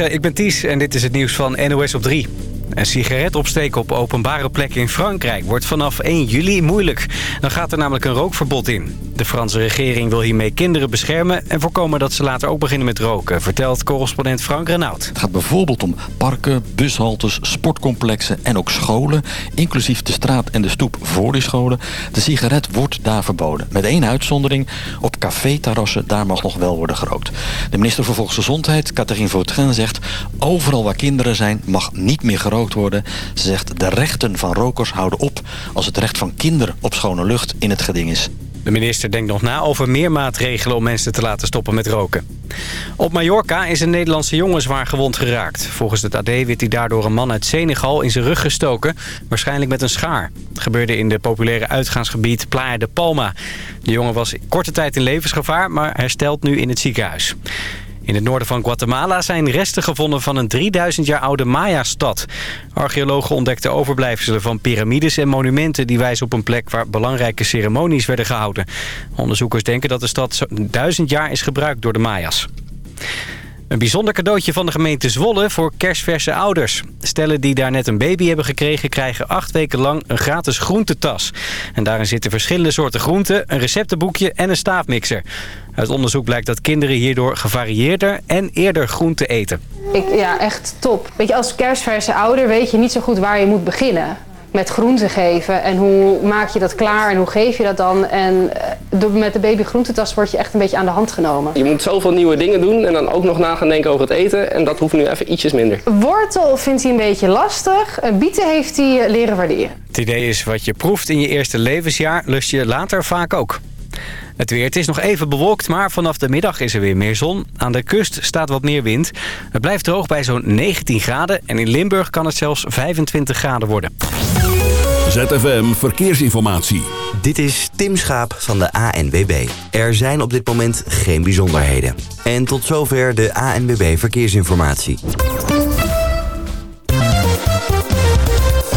Ik ben Ties en dit is het nieuws van NOS op 3. Een sigaret opsteken op openbare plekken in Frankrijk wordt vanaf 1 juli moeilijk. Dan gaat er namelijk een rookverbod in. De Franse regering wil hiermee kinderen beschermen... en voorkomen dat ze later ook beginnen met roken... vertelt correspondent Frank Renaud. Het gaat bijvoorbeeld om parken, bushaltes, sportcomplexen en ook scholen... inclusief de straat en de stoep voor die scholen. De sigaret wordt daar verboden. Met één uitzondering. Op caféterrassen, daar mag nog wel worden gerookt. De minister voor Volksgezondheid, Catherine Vautrin, zegt... overal waar kinderen zijn mag niet meer gerookt worden. Ze zegt de rechten van rokers houden op... als het recht van kinderen op schone lucht in het geding is. De minister denkt nog na over meer maatregelen om mensen te laten stoppen met roken. Op Mallorca is een Nederlandse jongen zwaar gewond geraakt. Volgens het AD werd hij daardoor een man uit Senegal in zijn rug gestoken. Waarschijnlijk met een schaar. Gebeurde in de populaire uitgaansgebied Playa de Palma. De jongen was korte tijd in levensgevaar, maar herstelt nu in het ziekenhuis. In het noorden van Guatemala zijn resten gevonden van een 3000 jaar oude Maya-stad. Archeologen ontdekten overblijfselen van piramides en monumenten... die wijzen op een plek waar belangrijke ceremonies werden gehouden. Onderzoekers denken dat de stad duizend jaar is gebruikt door de Maya's. Een bijzonder cadeautje van de gemeente Zwolle voor kerstverse ouders. Stellen die daar net een baby hebben gekregen... krijgen acht weken lang een gratis groentetas. En daarin zitten verschillende soorten groenten, een receptenboekje en een staafmixer. Uit onderzoek blijkt dat kinderen hierdoor gevarieerder en eerder groenten eten. Ik, ja, echt top. Weet je, als kerstverse ouder weet je niet zo goed waar je moet beginnen met groenten geven. En hoe maak je dat klaar en hoe geef je dat dan? En eh, met de baby groentetas word je echt een beetje aan de hand genomen. Je moet zoveel nieuwe dingen doen en dan ook nog na gaan denken over het eten. En dat hoeft nu even ietsjes minder. Wortel vindt hij een beetje lastig. Bieten heeft hij leren waarderen. Het idee is wat je proeft in je eerste levensjaar lust je later vaak ook. Het weer, het is nog even bewolkt, maar vanaf de middag is er weer meer zon. Aan de kust staat wat meer wind. Het blijft droog bij zo'n 19 graden en in Limburg kan het zelfs 25 graden worden. ZFM Verkeersinformatie. Dit is Tim Schaap van de ANWB. Er zijn op dit moment geen bijzonderheden. En tot zover de ANWB Verkeersinformatie.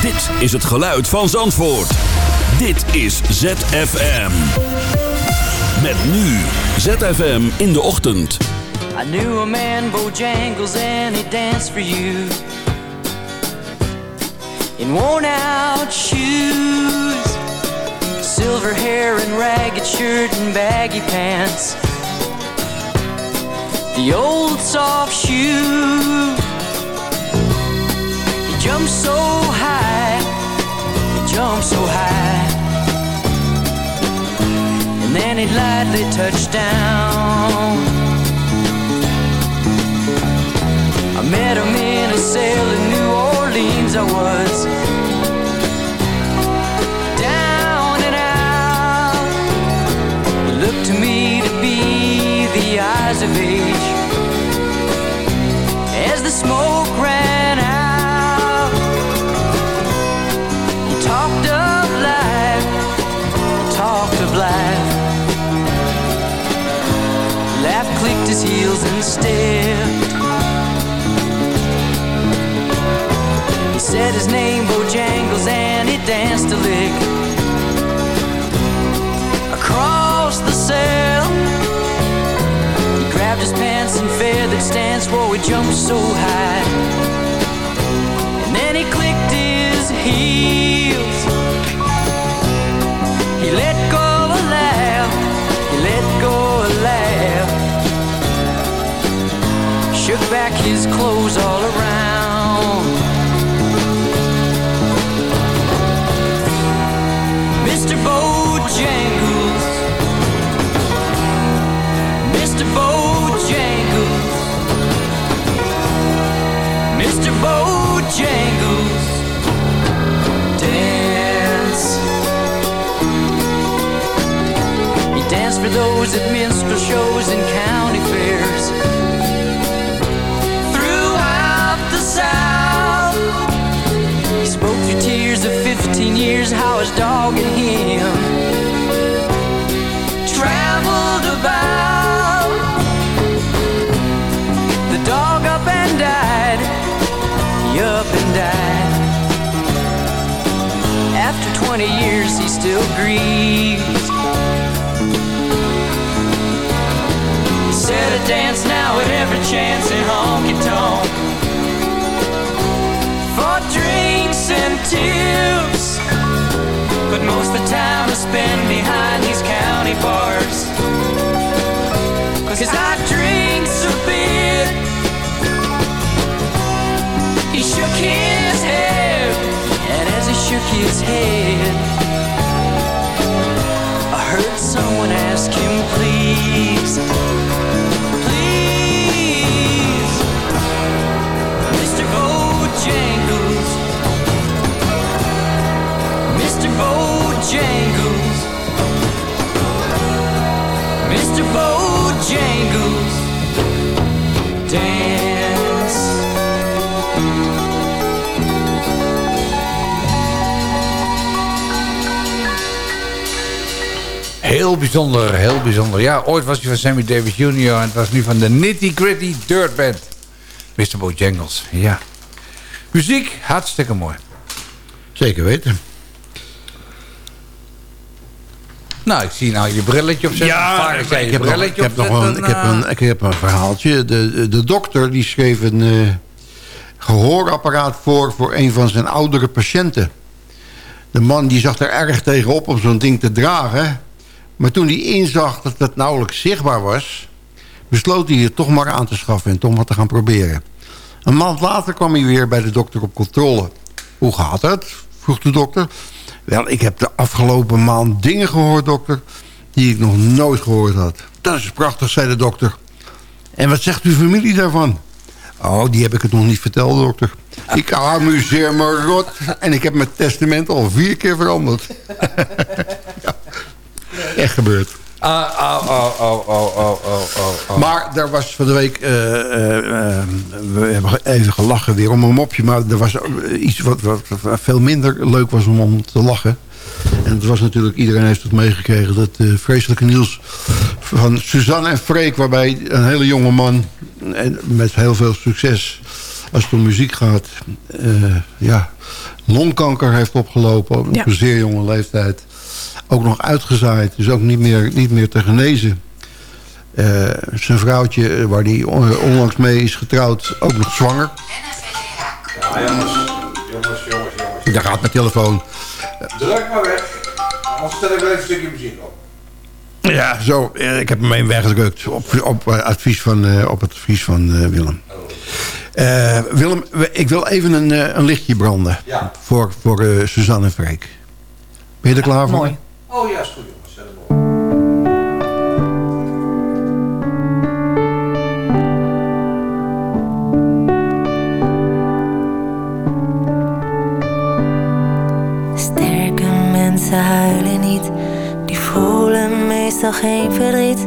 Dit is het geluid van Zandvoort. Dit is ZFM. Met nu ZFM in de ochtend. I knew a man, Bojangles, and he danced for you. In worn out shoes. Silver hair and ragged shirt and baggy pants. The old soft shoe. He jumped so high. He jumped so high. And then he lightly touched down. I met him in a cell in New Orleans. I was his heels and stepped. He said his name, Bojangles, and he danced a lick across the cell. He grabbed his pants and feathered stance, whoa, he jumped so high. And then he clicked his heels. for those at minstrel shows and county fairs. Throughout the South, he spoke through tears of 15 years, how his dog and him traveled about. The dog up and died, he up and died. After 20 years, he still grieves. Said a dance now at every chance in honky tonk for drinks and tips. But most the time I spend behind these county bars. Cause I drinks a bit. He shook his head, and as he shook his head, I heard someone ask him. Please, Heel bijzonder, heel bijzonder. Ja, ooit was hij van Sammy Davis Jr. en het was nu van de Nitty Gritty Dirt Band. Mr. Bojangles, ja. Muziek, hartstikke mooi. Zeker weten. Nou, ik zie nou je brilletje opzetten. Je ik heb, nog, brilletje ik, heb nog een, ik, heb nou. een, ik heb een verhaaltje. De, de dokter die schreef een eh, gehoorapparaat voor... voor een van zijn oudere patiënten. De man die zag er erg tegenop om zo'n ding te dragen. Maar toen hij inzag dat het nauwelijks zichtbaar was... besloot hij het toch maar aan te schaffen en toch maar te gaan proberen. Een maand later kwam hij weer bij de dokter op controle. Hoe gaat het? vroeg de dokter. Wel, ik heb de afgelopen maand dingen gehoord, dokter... die ik nog nooit gehoord had. Dat is prachtig, zei de dokter. En wat zegt uw familie daarvan? Oh, die heb ik het nog niet verteld, dokter. Ik amuseer me rot. En ik heb mijn testament al vier keer veranderd. echt gebeurd. Ah, ah, oh, oh, oh, maar daar was van de week... Eh, eh, ehm, we hebben even gelachen weer om een mopje. Maar er was eh, iets wat, wat, veel minder leuk was om, om te lachen. En het was natuurlijk, iedereen heeft het meegekregen... dat uh, vreselijke nieuws van Suzanne en Freek... waarbij een hele jonge man en met heel veel succes... als het om muziek gaat, ja, longkanker heeft opgelopen... op een zeer jonge leeftijd. Ook nog uitgezaaid. Dus ook niet meer, niet meer te genezen. Eh, zijn vrouwtje, eh, waar hij onlangs mee is getrouwd, ook nog zwanger. Ja, jongens, jongens, jongens, jongens. Daar gaat mijn telefoon. Druk maar weg. Anders stel ik wel even een stukje muziek op. Ja, zo. eh, ik heb hem even weggedrukt. Op, op, eh, advies van, eh, op het advies van eh, Willem. Eh, Willem, ik wil even een, eh, een lichtje branden. Ja. Voor, voor eh, Suzanne en Freek. Ben je er klaar voor? Mooi. Oh ja, is goed jongens. Zet hem op. Sterke mensen huilen niet, die voelen meestal geen verdriet.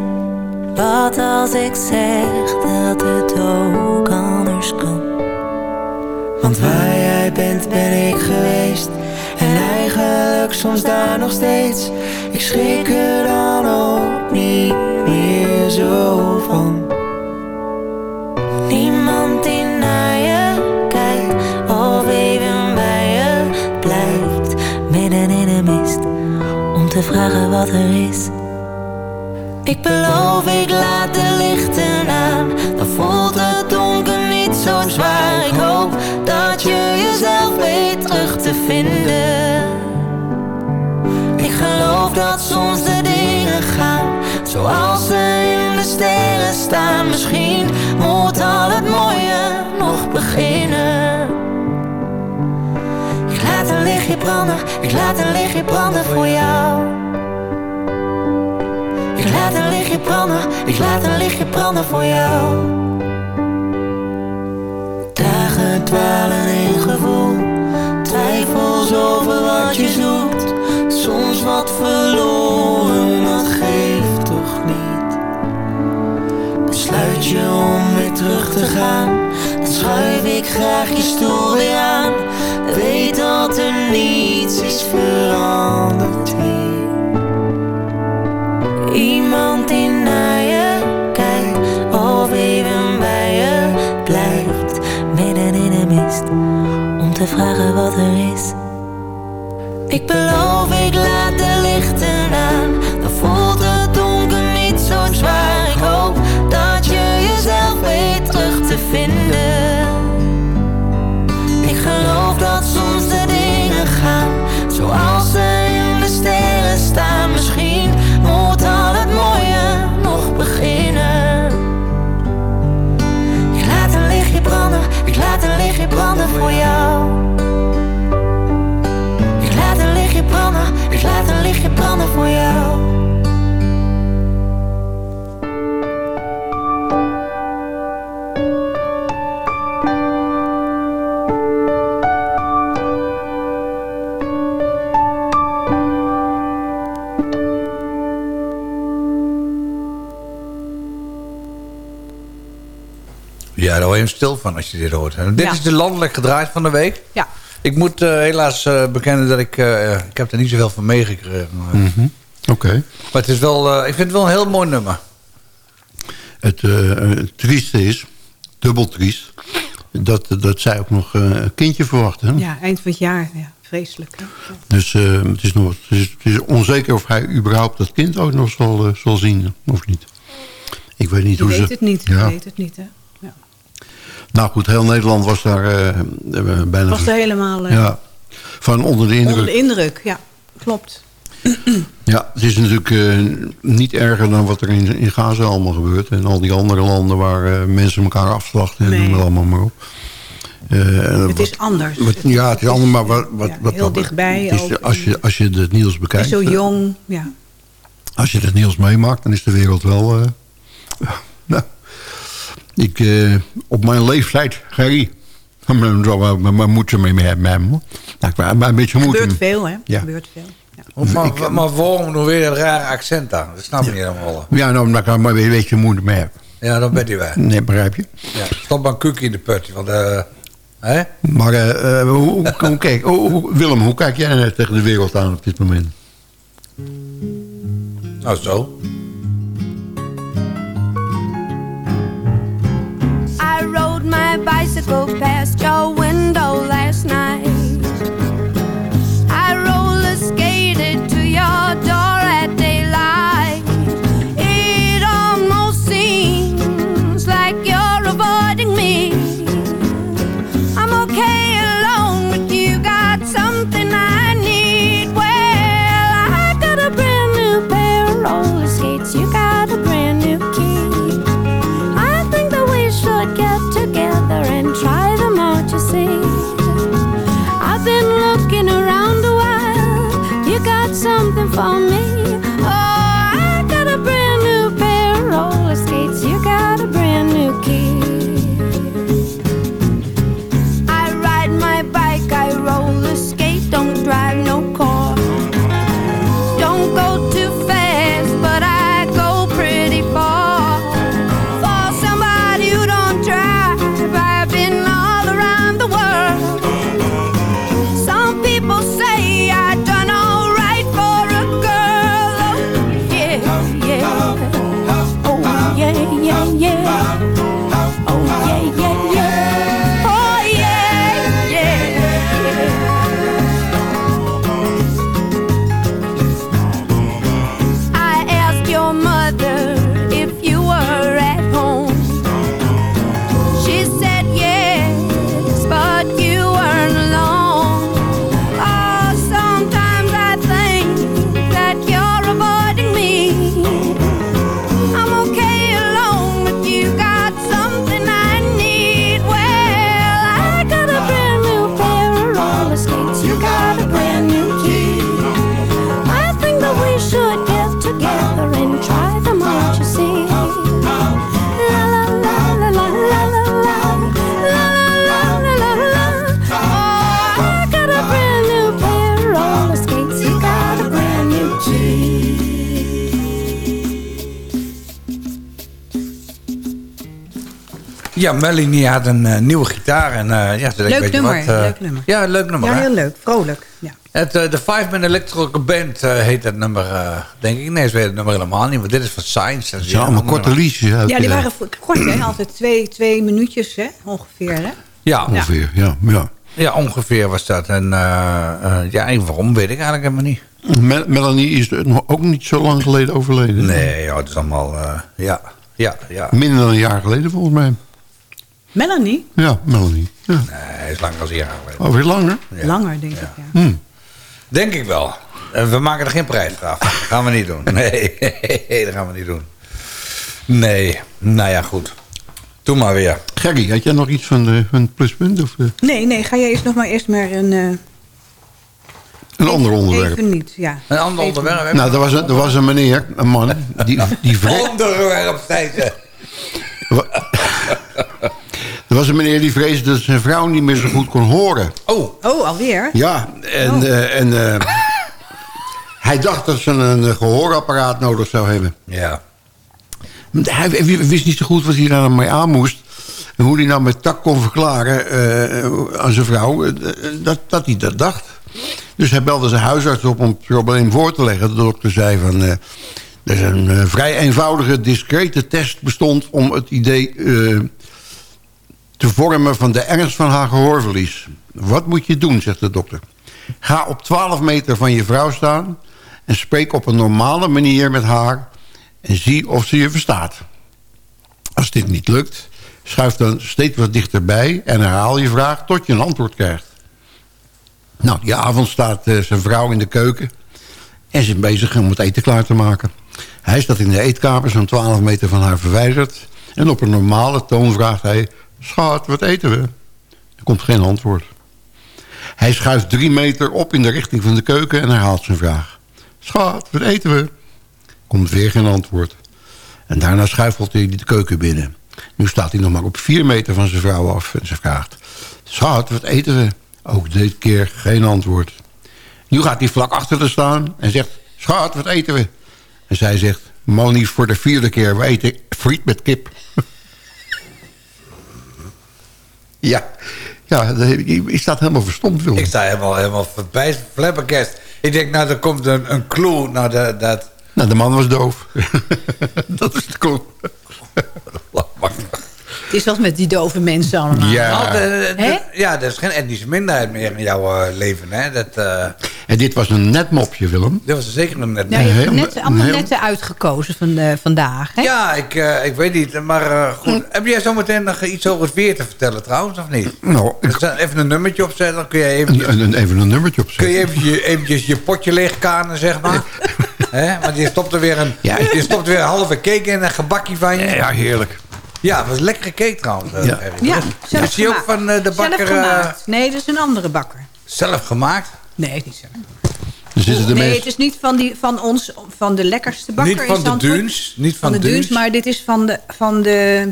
Wat als ik zeg dat het ook anders kan? Want waar jij bent, ben ik geweest. En eigenlijk soms daar nog steeds. Ik schrik er dan ook niet meer zo van. Niemand die naar je kijkt of even bij je blijft. Midden in de mist om te vragen wat er is. Ik beloof, ik laat de lichten aan. Dan voelt het donker niet zo zwaar. Dat je jezelf weet terug te vinden. Ik geloof dat soms de dingen gaan zoals ze in de sterren staan. Misschien moet al het mooie nog beginnen. Ik laat een lichtje branden, ik laat een lichtje branden voor jou. Ik laat een lichtje branden, ik laat een lichtje branden voor jou. Dwalen in gevoel, twijfels over wat je zoekt. Soms wat verloren, dat geeft toch niet. Besluit je om weer terug te gaan, dan schuif ik graag je stoel weer aan. Weet dat er niets is veranderd hier. Iemand wat er is. Ik beloof, ik laat de lichten aan. Dan voelt het donker niet zo zwaar. Ik hoop dat je jezelf weet terug te vinden. Ik geloof dat soms de dingen gaan zoals ze in de sterren staan. Misschien moet al het mooie nog beginnen. Ik laat een lichtje branden, ik laat een lichtje branden voor jou. Laat een lichtje branden voor jou. Ja, daar word je hem stil van als je dit hoort. En dit Ja. is de landelijk gedraaid van de week. Ja. Ik moet eh, helaas eh, bekennen dat ik... eh, ik heb er niet zoveel van meegekregen. Mhm. Oké. Maar het is wel... eh, ik vind het wel een heel mooi nummer. Het, eh, het trieste is, dubbel triest, dat, dat zij ook nog eh, een kindje verwacht. Hè? Ja, eind van het jaar. Ja, vreselijk. Hè? Dus eh, het, is nog, het, is, het is onzeker of hij überhaupt dat kind ook nog zal, zal zien, of niet. Ik weet niet Je hoe weet ze... het niet. Ja. Weet het niet, hè. Nou goed, heel Nederland was daar eh, eh, bijna... Was er helemaal eh, Ja, van onder de indruk. onder de indruk. Ja, klopt. Ja, het is natuurlijk niet erger dan wat er in, in Gaza allemaal gebeurt. En al die andere landen waar mensen elkaar afslachten en Nee. noem het allemaal maar op. Het wat- is anders. wat- ja, het is anders, maar wat, wat, Ja, wat heel dichtbij het is- ook. als, je, als je het nieuws bekijkt, is zo jong. Ja. als je het nieuws meemaakt, dan is de wereld wel... eh, ik, eh, op mijn leeftijd, Gerry, maar moet ze mee hebben. Nou, ik ben een beetje Er moeite. gebeurt veel, hè. Er Ja. gebeurt veel. Ja. Maar, Ik- maar, maar waarom nog weer een rare accent aan? Dat snap ik niet helemaal. Ja, nou, dan kan ik maar een beetje moeite mee hebben. Ja, dan ben je wij. Nee, begrijp je? Ja, stop maar een koekje in de put. Want, eh, hè? Maar eh, eh, hoe, hoe, hoe kijk, hoe- hoe- Willem, hoe kijk jij nou tegen de wereld aan op dit moment? Nou, zo. My bicycle past your window last night. Ja, Melanie had een eh, nieuwe gitaar. En, eh, ja, ze Leuk weet nummer, wat, eh, leuk nummer. Ja, leuk nummer. Ja, hè? heel leuk. Vrolijk. Ja. Het, eh, de Five Man Electrical Band eh, heet dat nummer, eh, denk ik. Nee, ze weten het nummer helemaal niet. Want dit is van Science. Het zijn allemaal korte liedjes. Ja, die waren kort, hè? Altijd twee, twee minuutjes, hè? Ongeveer, hè? Ja, Ongeveer, ja. ja. Ja, ongeveer was dat. En eh, eh, ja, en waarom weet ik eigenlijk helemaal niet. Mel- Melanie is nog ook niet zo lang geleden overleden. Nee, ja, het is allemaal... eh, ja, ja, ja. Minder dan een jaar geleden volgens mij. Melanie? Ja, Melanie. Ja. Nee, hij is langer jaar geleden. Oh, weer langer? Langer, denk ik, ja. Hm. Denk ik wel. En we maken er geen prijs voor af. Dat gaan we niet doen. Nee, dat gaan we niet doen. Nee, nou ja, goed. Doe maar weer. Gerry, had jij nog iets van, de, van het pluspunt? Of, eh, Nee, nee, ga jij eerst nog maar eerst maar een... eh, een ander onderwerp? Even niet, ja. Een ander Even onderwerp? Nou, er was, een, er was een meneer, een man, die, die. Onderwerp, zei ze. Er was een meneer die vreesde dat zijn vrouw niet meer zo goed kon horen. Oh. Oh, alweer? Ja, en, Oh. eh, en eh, hij dacht dat ze een eh, gehoorapparaat nodig zou hebben. Ja. Hij wist niet zo goed wat hij daar nou mee aan moest. En hoe hij nou met tak kon verklaren eh, aan zijn vrouw dat, dat hij dat dacht. Dus hij belde zijn huisarts op om het probleem voor te leggen. De dokter zei van... eh, er is een vrij eenvoudige, discrete test bestond... om het idee eh, te vormen van de ernst van haar gehoorverlies. Wat moet je doen, zegt de dokter. Ga op 12 meter van je vrouw staan... en spreek op een normale manier met haar... en zie of ze je verstaat. Als dit niet lukt, schuif dan steeds wat dichterbij... en herhaal je vraag tot je een antwoord krijgt. Nou, die avond staat eh, zijn vrouw in de keuken... en ze is bezig om het eten klaar te maken. Hij staat in de eetkamer zo'n 12 meter van haar verwijderd... en op een normale toon vraagt hij... Schat, wat eten we? Er komt geen antwoord. Hij schuift drie meter op in de richting van de keuken en herhaalt zijn vraag. Schat, wat eten we? Komt weer geen antwoord. En daarna schuifelt hij de keuken binnen. Nu staat hij nog maar op vier meter van zijn vrouw af en ze vraagt... Schat, wat eten we? Ook dit keer geen antwoord. Nu gaat hij vlak achter haar staan en zegt... Schat, wat eten we? En zij zegt... Man, niet voor de vierde keer, we eten friet met kip. ja, ja je staat helemaal verstomd, Willem. Ik sta helemaal, helemaal voorbij, flabbergast. Ik denk, nou, er komt een, een clue. Nou, dat... dat Nou, de man was doof. dat is de clue. Het is wat met die dove mensen allemaal. Ja, de- de- Hè? ja, er is geen etnische minderheid meer in jouw eh, leven. Hè? Dat, eh, En dit was een net mopje, Willem. dit was zeker een net. Nou, je hebt net, allemaal heel- netten uitgekozen van, de, vandaag. Hè? Ja, ik, eh, ik weet niet. Maar eh, goed. Heb jij zometeen nog iets over het weer te vertellen trouwens, of niet? Nou, ik, Dus, eh, Even een nummertje opzetten. Dan kun je eventjes, een, een, even een nummertje kun je opzetten. eventjes, eventjes je potje leegkanen, zeg maar. Hè? Want je stopt er weer een, Ja. je stopt er weer een halve cake in, een gebakje van je. Ja, heerlijk. Ja, het was een lekkere cake trouwens. eh, Ja. Ja, zelf Is die ook van eh, de bakker Zelf eh, gemaakt. Nee, dat is een andere bakker. zelf gemaakt? Nee, niet zelf. Er zitten de nee, meest... het is niet van, die, van ons, van de lekkerste bakker Niet in van de. Duns. Niet van, Van de Duns. Maar dit is van de, van de,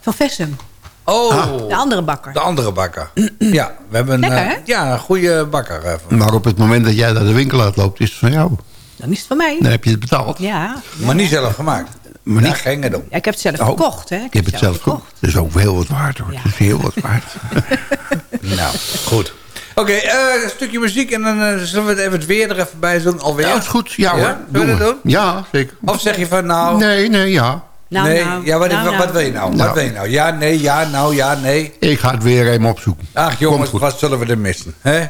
van Vessem. Oh, De andere bakker. de andere bakker. ja, we hebben een, Lekker, hè? ja, een goede bakker. eh, Maar op het moment dat jij naar de winkel uitloopt, is het van jou. Dan is het van mij. Dan heb je het betaald. Ja. Maar niet zelf gemaakt. Maar Ja, niet... geen gedoe. ja, ik heb het zelf Oh, gekocht. Hè? Ik Je hebt het zelf gekocht. Dat is ook heel wat waard hoor. Ja. Dat is heel wat waard. Nou, goed. Oké, eh, een stukje muziek en dan eh, zullen we het even het weer er even bij doen alweer. Ja, is goed. Ja, hoor. Zullen we dat doen? Ja, zeker. Of zeg je van nou... Nee, nee, ja. Nou, nee, nou, ja, wat, nou, wat, nou. wat wil je nou? Wat wil je nou? Ja, nee, ja, nou, ja, nee. Ik ga het weer even opzoeken. Ach jongens, wat zullen we er missen? Hè?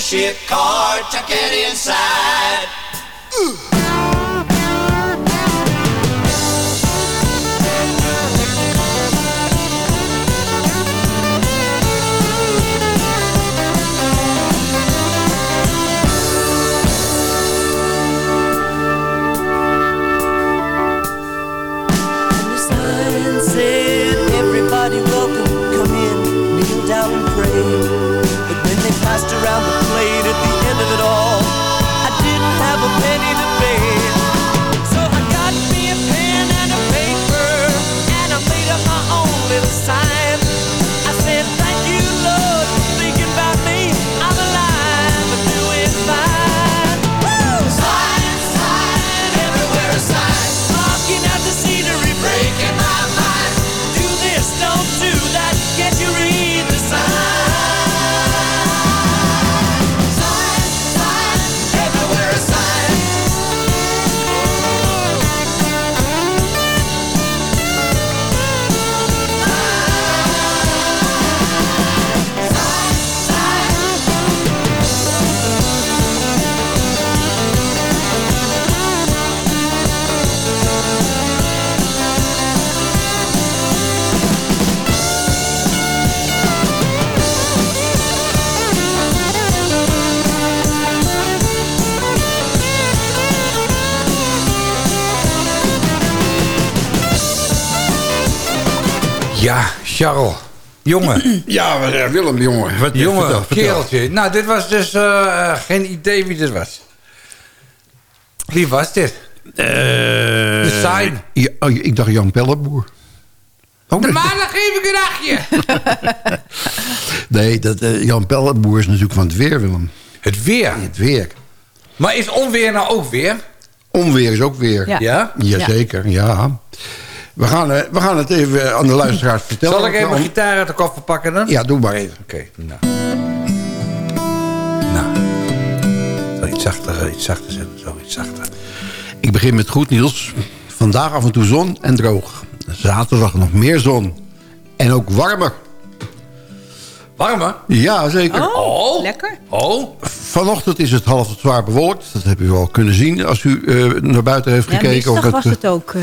Membership card to get inside. And Ja, Charles. Jongen. Ja, eh, Willem, jongen. Wat, Jongen, vertel, vertel. kereltje. Nou, dit was dus eh, eh, geen idee wie dit was. Wie was dit? de sign. Ja, oh, ik dacht Jan Pelleboer. Oh, De maandag geef ik een achtje. Nee, dat, eh, Jan Pelleboer is natuurlijk van het weer, Willem. Het weer? Het weer. Maar is onweer nou ook weer? Onweer is ook weer. Ja. Ja? Jazeker, ja. We gaan, eh, we gaan het even aan de luisteraars vertellen. Zal ik even Om- mijn gitaar uit de koffer pakken dan? Ja, doe maar even. Oké, nou. Nou. Zo iets zachter, eh, iets zachter zetten. Zo iets zachter. Ik begin met goed nieuws. Vandaag af en toe zon en droog. Zaterdag nog meer zon. En ook warmer. Warmer? Ja, zeker. Oh, lekker. Oh. Vanochtend is het half tot zwaar bewolkt. Dat heb u wel kunnen zien als u eh, naar buiten heeft Ja, gekeken. Of was eh, het ook. eh,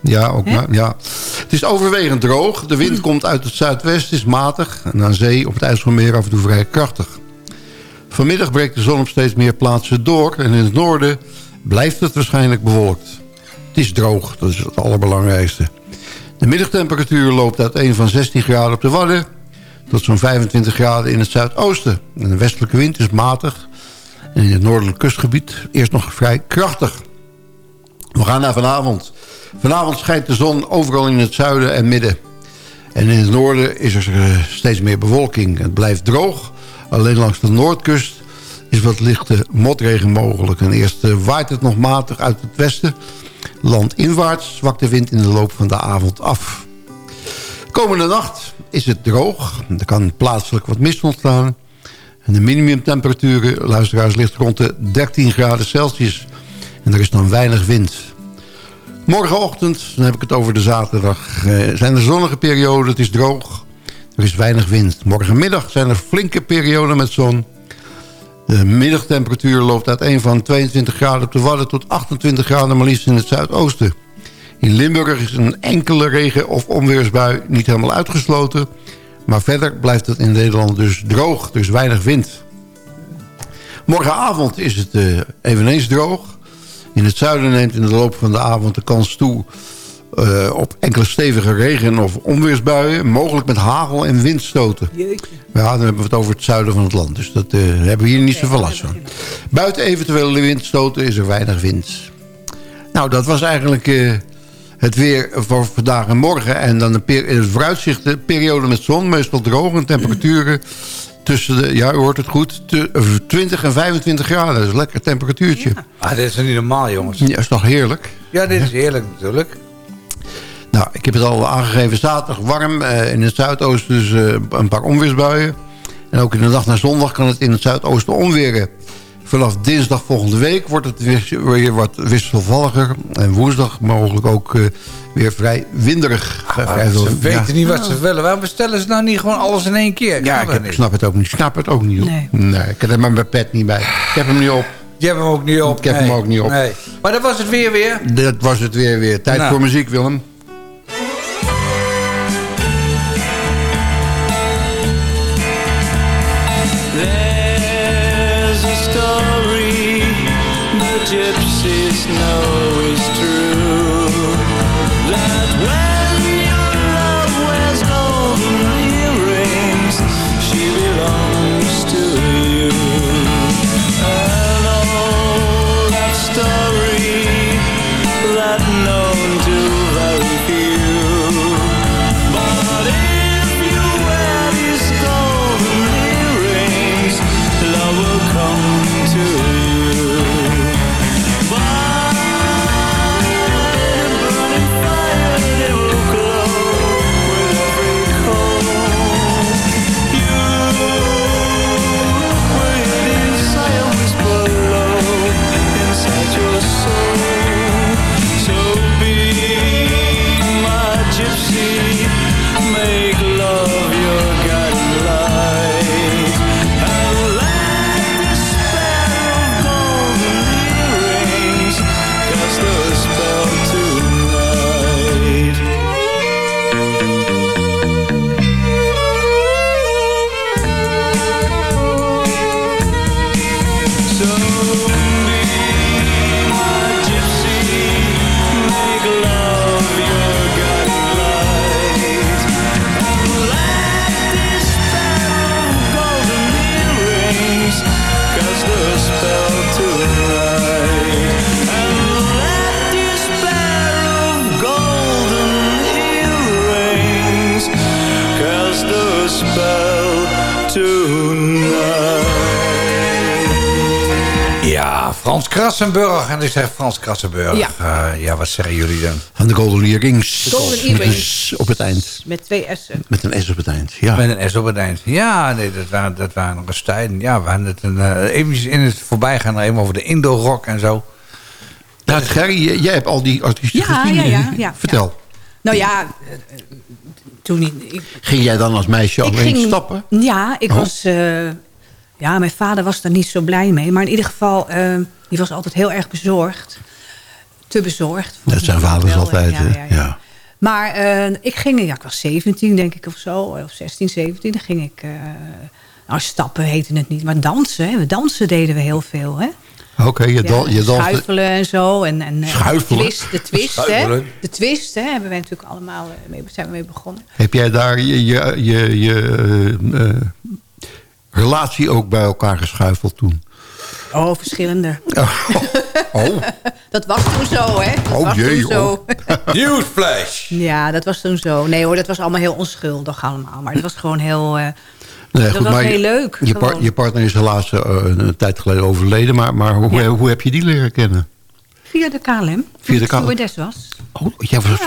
Ja, ook Hè? maar, ja. Het is overwegend droog. De wind komt uit het zuidwesten, is matig. En aan zee op het IJsselmeer af en toe vrij krachtig. Vanmiddag breekt de zon op steeds meer plaatsen door. En in het noorden blijft het waarschijnlijk bewolkt. Het is droog, dat is het allerbelangrijkste. De middagtemperatuur loopt uiteen van 16 graden op de Wadden... tot zo'n 25 graden in het zuidoosten. En de westelijke wind is matig. En in het noordelijk kustgebied eerst nog vrij krachtig. We gaan naar vanavond. Vanavond schijnt de zon overal in het zuiden en midden. En in het noorden is er eh, steeds meer bewolking. Het blijft droog. Alleen langs de noordkust is wat lichte motregen mogelijk. En eerst eh, waait het nog matig uit het westen. Landinwaarts zwakt de wind in de loop van de avond af. Komende nacht is het droog. Er kan plaatselijk wat mist ontstaan. En de minimumtemperatuur, luisteraars, ligt rond de 13 graden Celsius. En er is dan weinig wind. Morgenochtend, dan heb ik het over de zaterdag, eh, zijn er zonnige perioden. Het is droog. Er is weinig wind. Morgenmiddag zijn er flinke perioden met zon. De middagtemperatuur loopt uiteen van 22 graden op de Wadden... tot 28 graden maar liefst in het zuidoosten. In Limburg is een enkele regen- of onweersbui niet helemaal uitgesloten... maar verder blijft het in Nederland dus droog, dus weinig wind. Morgenavond is het eh, eveneens droog. In het zuiden neemt in de loop van de avond de kans toe... eh, op enkele stevige regen- of onweersbuien. Mogelijk met hagel en windstoten. Jeetje. Ja, dan hebben we het over het zuiden van het land. Dus dat eh, hebben we hier niet zoveel last van. Buiten eventuele windstoten is er weinig wind. Nou, dat was eigenlijk het weer voor vandaag en morgen. En dan de in het vooruitzicht de periode met zon. Meestal droog en temperaturen tussen de... Ja, u hoort het goed. te- eh, 20 en 25 graden. Dat is een lekker temperatuurtje. Ah, dit is niet normaal, jongens. Ja, is toch heerlijk? Ja, dit is heerlijk natuurlijk. Nou, ik heb het al aangegeven. Zaterdag warm. eh, in het zuidoosten dus eh, een paar onweersbuien. En ook in de dag naar zondag kan het in het zuidoosten onweren. Vanaf dinsdag volgende week wordt het weer, weer wat wisselvalliger. En woensdag mogelijk ook eh, weer vrij winderig. Vrij veel- Ah, Ze weten ja. niet wat ze willen. Waarom bestellen ze nou niet gewoon alles in één keer? Ja, ik heb- snap het ook niet. Ik snap het ook niet. hoor. Nee. ik heb er maar mijn pet niet bij. Ik heb hem niet op. Je hebt hem ook niet op. Ik heb nee. hem ook niet op. Nee. Maar dat was het weer weer. Dat was het weer weer. Tijd Nou. voor muziek, Willem. Ja, Frans Krassenburg. En ik zeg Frans Krassenburg. Ja. Eh, ja, wat zeggen jullie dan? Van de Golden Earrings. Golden Earrings. Op het eind. Met twee S'en. Met een S op het eind, ja. Met een S op het eind. Ja, nee, dat waren, dat waren nog eens tijden. Ja, we hadden het een, eh, eventjes in het voorbijgaan nog even over de Indo-rock en zo. Nou, Gerry, jij- hebt al die artiesten Ja, gezien. ja, ja, ja, Vertel. Nou ja, eh, toen ik... ik Ging jij dan als meisje alleen stappen? Ja, ik Oh. was... eh, ja, mijn vader was daar niet zo blij mee. Maar in ieder geval, eh, die was altijd heel erg bezorgd. Te bezorgd. Dat zijn vaders wel, altijd, ja, hè? ja, ja. Ja. Maar eh, ik ging, ja, ik was 17 denk ik of zo, of 16, 17. Dan ging ik, eh, nou stappen heette het niet, maar dansen. Hè. We dansen deden we heel veel, hè. Oké, je, dan, je danste... Schuifelen en zo. En, en, Schuifelen? De twist, de twist, hè. Schuifelen? De twist, hè, hebben wij natuurlijk allemaal mee, zijn we mee begonnen. Heb jij daar je, je, je, je relatie ook bij elkaar geschuifeld toen? Oh, verschillende. Oh, Dat was toen zo, hè. Dat Oh, was jee, toen zo. Newsflash! Ja, dat was toen zo. Nee hoor, dat was allemaal heel onschuldig allemaal. Maar het was gewoon heel... eh, nee, dat goed, was maar heel je- leuk. Je, par- je partner is helaas eh, een tijd geleden overleden. Maar, maar hoe, hoe heb je die leren kennen? Via de KLM. Via de KLM. ik stewardess was. Oh, jij was,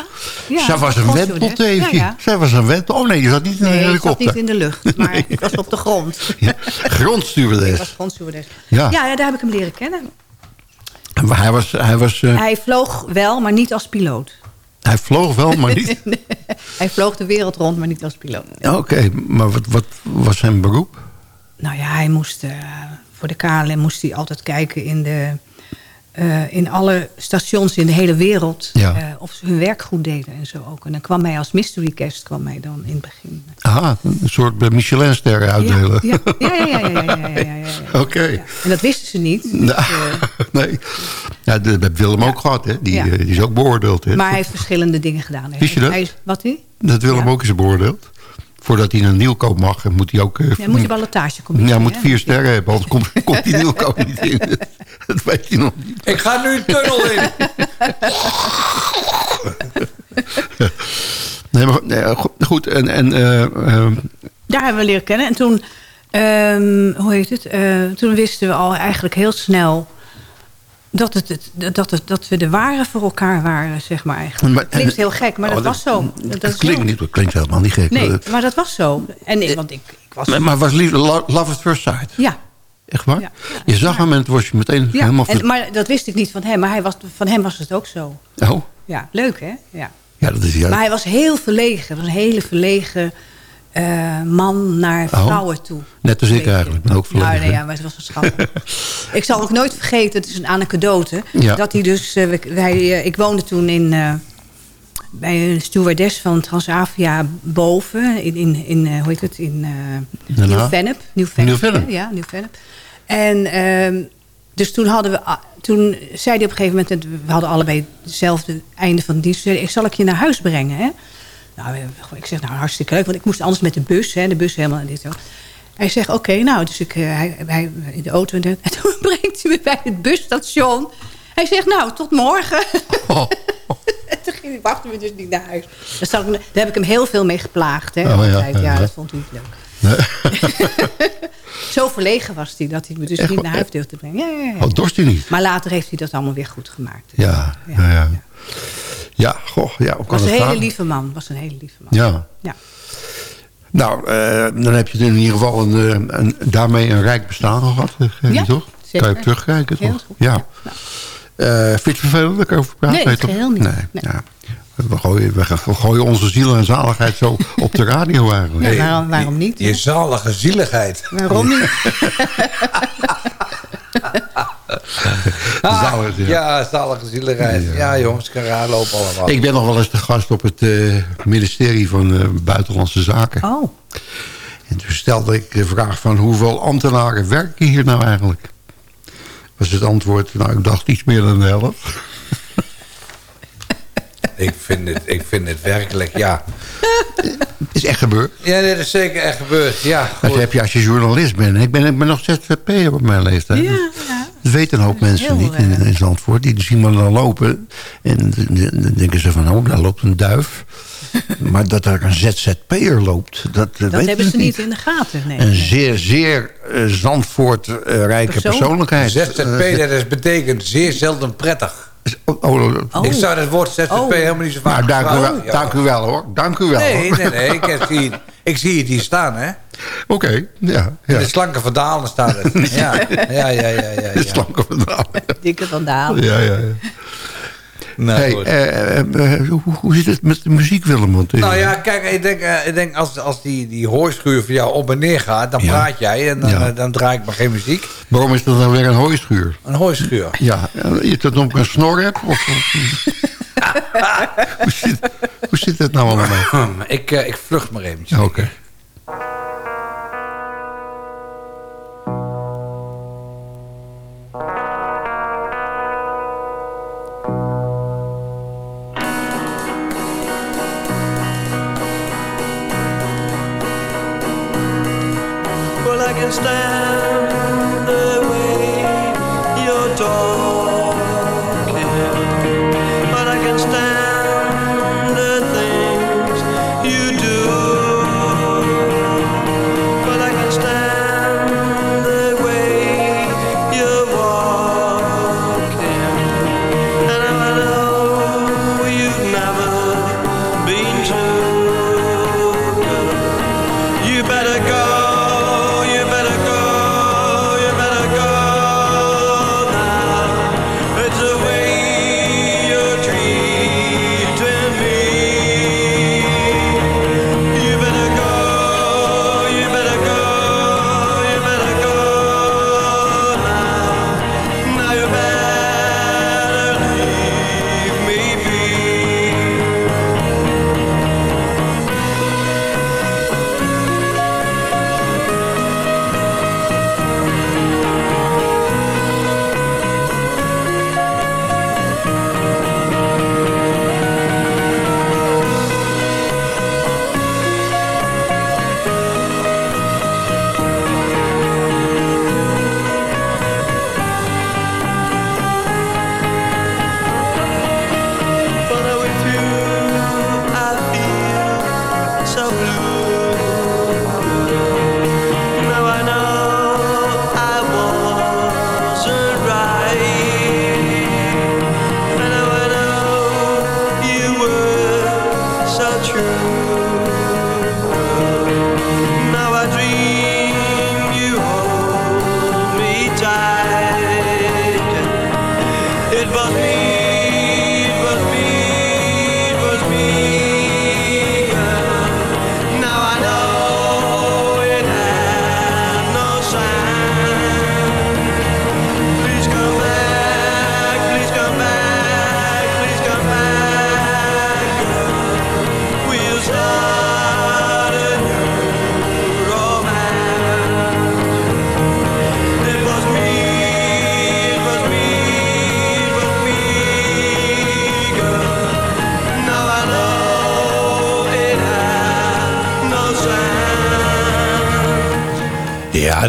Ja, zij was een wentelteefje. Ja, ja. Zij was een wentel. Oh nee, je zat niet in een Nee, ik zat helikopter. niet in de lucht, maar ik was op de grond. Ik Grondstewardess. was grondstewardess. Ja. Ja. ja, daar heb ik hem leren kennen. Maar hij, was, hij, was, eh, Hij vloog wel, maar niet als piloot. hij vloog wel, maar niet... Hij vloog de wereld rond, maar niet als piloot. Oké, maar wat, wat was zijn beroep? Nou ja, hij moest eh, voor de KLM moest hij altijd kijken in de, uh, in alle stations in de hele wereld... Ja. Of ze hun werk goed deden en zo ook. En dan kwam hij als mystery guest kwam hij dan in het begin. ah een soort Michelinster uitdelen. Ja, ja, ja, ja, ja, ja, ja, ja Oké. En dat wisten ze niet. Dus, nee, ja, dat hebben Willem ook gehad. Hè. Die, die, is ook beoordeeld. Hè. Maar hij heeft verschillende dingen gedaan. Hè. Wist je dat? Wat hij? Dat Willem ook is beoordeeld. Voordat hij een nieuwkoop mag, moet hij ook... eh, Ja, moet je ballotage komen. Ja, moet vier sterren hebben, anders komt, komt die nieuwkoop niet in. Dat weet je nog niet. Ik ga nu een tunnel in. Nee, maar nee, goed. En, en eh, eh, Daar hebben we leren kennen. En toen, ehm, hoe heet het? Toen wisten we al eigenlijk heel snel dat, het, het- dat, het, dat we de ware voor elkaar waren, zeg maar eigenlijk. Maar- klinkt heel gek, maar dat Oh, was zo. Dat, dat klinkt zo. niet, dat klinkt helemaal niet gek. Nee, Eh, maar dat was zo. En ik, want ik, ik was... maar, maar was liefde lo- love at first sight? Ja. Echt waar? Ja. je zag hem en toen was je meteen Ja, helemaal... en, maar dat wist ik niet van hem. Maar hij was, van hem was het ook zo. Oh, Ja, leuk hè? Ja. ja, dat is juist. Maar hij was heel verlegen. Was een hele verlegen eh, man naar Oh. vrouwen toe. Net als ik eigenlijk, ik ben ook. Nou, nee, ja, maar het was een schattig. ik zal ook nooit vergeten, het is een anekdote... Ja. dat hij dus... eh, wij, eh, ik woonde toen in, bij een stewardess van Transavia boven... in, in, in hoe heet het, in? Nieuw-Vennep. Nieuw-Vennep? Ja, Nieuw-Vennep. En ehm, dus toen hadden we... Toen zei hij op een gegeven moment... We hadden allebei hetzelfde einde van de dienst. Zei hij, Zal ik je naar huis brengen, hè? Nou, ik zeg, nou, hartstikke leuk. Want ik moest anders met de bus, hè. De bus helemaal en dit ook. Hij zegt, oké, nou, dus ik, eh, hij, hij, in de auto. En, en toen brengt hij me bij het busstation. Hij zegt, nou, tot morgen. en toen ging wachten we dus niet naar huis. Daar, heb ik hem heel veel mee geplaagd, hè. Oh, ja, ja, dat vond hij niet leuk. Zo verlegen was hij dat hij me dus Echt niet naar huis durfde te brengen. Ja, ja, ja. Oh, dorst hij niet? Maar later heeft hij dat allemaal weer goed gemaakt. Ja, ja, ja. Ja, goh, ja, hoe kan Was een hele gaan? lieve man. Was een hele lieve man. Ja. Ja. Nou, eh, dan heb je in ieder geval een, eh, een, daarmee een rijk bestaan gehad, eh, Ja, toch? zeker. Kan je terugkijken, Heel toch? goed, Ja. Eh vind je het vervelend dat ik over praat? Nee, het geheel niet. Nee, Nee. Ja. We, gooien, we, onze ziel en zaligheid zo op de radio eigenlijk. Ja, waarom, waarom niet? Je zalige zieligheid. Waarom niet? Zalig, ja. Ja, zalige zieligheid. Ja, jongens, kan raar lopen allemaal. Ik ben nog wel eens de gast op het eh, ministerie van eh, Buitenlandse Zaken. Oh. En toen stelde ik de vraag van hoeveel ambtenaren werken hier nou eigenlijk? Was het antwoord, nou ik dacht iets meer dan de helft. Ik vind het, ik vind het werkelijk, ja. is echt gebeurd. Ja, dit is zeker echt gebeurd. Ja, Dat heb je als je journalist bent. Ik ben, ik ben nog ZZP'er op mijn leeftijd. Ja, Dat weten een hoop mensen heel, niet in, in Zandvoort. Die zien me dan lopen. En dan denken ze van, oh, daar loopt een duif. maar dat er een ZZP'er loopt, dat, eh, Dat weten hebben ze niet in de gaten. Nee. Een zeer, zeer eh, Zandvoort-rijke Persoon? persoonlijkheid. ZZP, Eh, dat is betekent zeer zelden prettig. Oh, oh, Oh. Ik zou het woord ZZP Oh. helemaal niet zo vaak Nou, dank u, wel, dank u wel hoor. Dank u wel. Nee, hoor. nee, nee. Ik, heb- zie, ik zie het hier staan, hè. Oké, ja. Ja. de slanke vandalen staat het. Ja, ja, ja, ja. ja, De ja. slanke verhaal. Dikke vandalen. Ja, ja, ja. Nou, hey, eh, eh, eh, hoe, hoe zit het met de muziek, Willem? Want, Nou ja, kijk, ik denk, ik denk als, als die, die hooischuur voor jou op en neer gaat... dan Ja. praat jij en dan, Ja. dan draai ik maar geen muziek. Waarom is dat nou weer een hooischuur? Een hooischuur. Ja, is dat ik een snor heb? Of, hoe, zit, hoe zit het nou allemaal? ik, ik vlucht maar eventjes. Oké.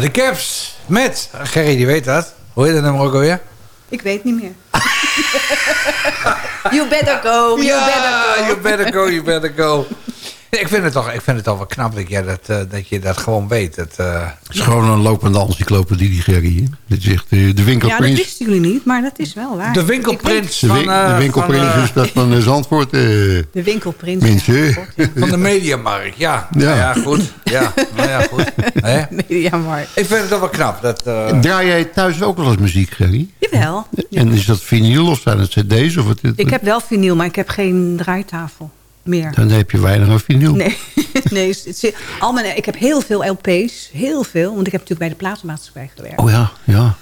De Caps. Met, Gerry die weet dat. Hoe heet dat nummer ook alweer? Ik weet niet meer. you better go, you Ja, better go. you better go, you better go. Ik vind het toch, ik vind het toch wel knap dat, jij dat, eh, dat je dat gewoon weet. Dat, eh, Het is gewoon een lopende encyclopedie, die Gerry. Dit is echt eh, de Ja, dat winkelprins. wisten jullie niet, maar dat is wel waar. de winkelprins de, van, win- eh, de winkelprins van, is dat van Zandvoort. eh, De winkelprins. mensen. van de Mediamarkt. Ja, Ja. Ja goed. Ja, nou ja, goed. Hè? Mediamarkt. Ik vind het toch wel knap. Dat, eh, Draai jij thuis ook wel eens muziek, Gerry? Jawel. En is dat vinyl of zijn het cd's? Of wat, Ik heb wel vinyl, maar ik heb geen draaitafel meer. Dan heb je weinig aan vinyl. Nee, nee het zit- al mijn, ik heb heel veel LP's. Heel veel, want ik heb natuurlijk bij de platenmaatschappij gewerkt. Oh ja, ja.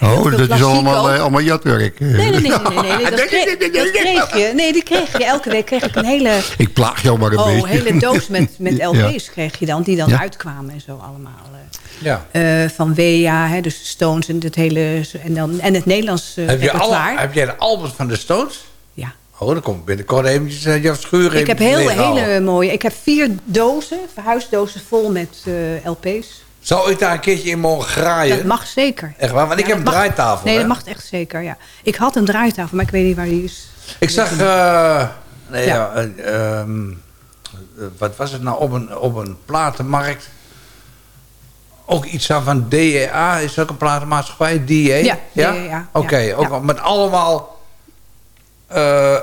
Oh, dat is allemaal, ook. eh, allemaal jatwerk. Nee, nee, nee, nee, nee, nee, dat, kreeg, dat kreeg je. Nee, die kreeg je. Elke week kreeg ik een hele, Ik plaag jou maar een oh, beetje. hele doos met, met Ja. LP's kreeg je dan, die dan Ja. uitkwamen en zo allemaal. eh. ja. Eh, van Wea, hè, dus de Stones en het hele en dan en het Nederlands eh, heb, je alle, repertoire. heb jij de albums van de Stones? Ja. Oh, dan komt binnenkort eventjes uh, Jan Schuur Ik heb heel, hele mooie. Ik heb vier dozen, verhuisdozen vol met eh, LP's. Zou ik daar een keertje in mogen graaien? Dat mag zeker. Echt waar? Want ik Ja, heb een mag- draaitafel. Nee, hè? dat mag echt zeker, ja. Ik had een draaitafel, maar ik weet niet waar die is. Ik zag... eh, nee, Ja. ja. eh, ehm, eh, wat was het nou? Op een, op een platenmarkt. Ook iets aan van DEA. Is dat ook een platenmaatschappij? DEA? Ja, DEA, Oké, ja. ook Ja. met allemaal...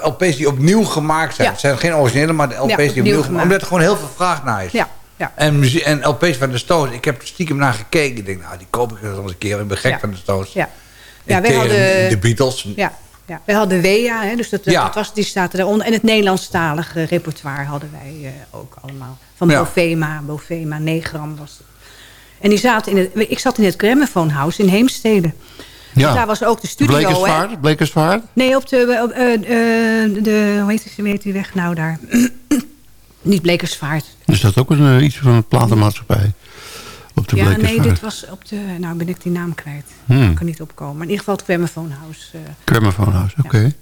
LP's die opnieuw gemaakt zijn. Ja. Het zijn geen originele, maar de LP's Ja, die opnieuw gemaakt gemaakt. Omdat er gewoon heel veel vraag naar is. Ja, ja. En, en LP's van de Stones. Ik heb er stiekem naar gekeken. Ik denk, nou, die koop ik eens een keer. Ik ben gek Ja. van de Stones. Ja, ja wij hadden... de Beatles. Ja, ja. wij hadden Wea, hè, dus dat, Ja. dat was, die staat daaronder. En het Nederlandstalige repertoire hadden wij eh, ook allemaal. Van. Bovema, Bovema, Negram was het. En die zaten in het, ik zat in het Gramophone House in Heemstede. Ja. Dus daar was ook de studio. Blekersvaart? Blekersvaart? Nee, op de, op, eh, de hoe heet, hoe heet die weg nou daar? Niet Blekersvaart. Is dat ook een, eh, iets van een platenmaatschappij? Op de ja, nee, dit was op de... Nou ben ik die naam kwijt. Hmm. Ik kan niet opkomen. Maar in ieder geval het Gramophone House. eh. Gramophone House, oké.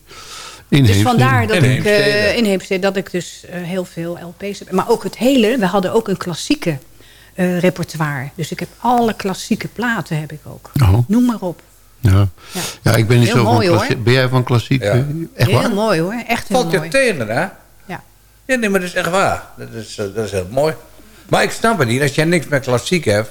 In dus vandaar dat In ik in Heemstede dat ik dus eh, heel veel LP's heb. Maar ook het hele, we hadden ook een klassieke eh, repertoire. Dus ik heb alle klassieke platen heb ik ook. Oh. Noem maar op. Ja. ja, ik ben niet Heel zo mooi, van klassiek. Ben jij van klassiek? Ja. Echt heel waar? mooi hoor, echt heel Valt je mooi. tegen, hè? Ja. Ja, nee, maar dat is echt waar. Dat is, eh, dat is heel mooi. Maar ik snap het niet, als jij niks met klassiek hebt...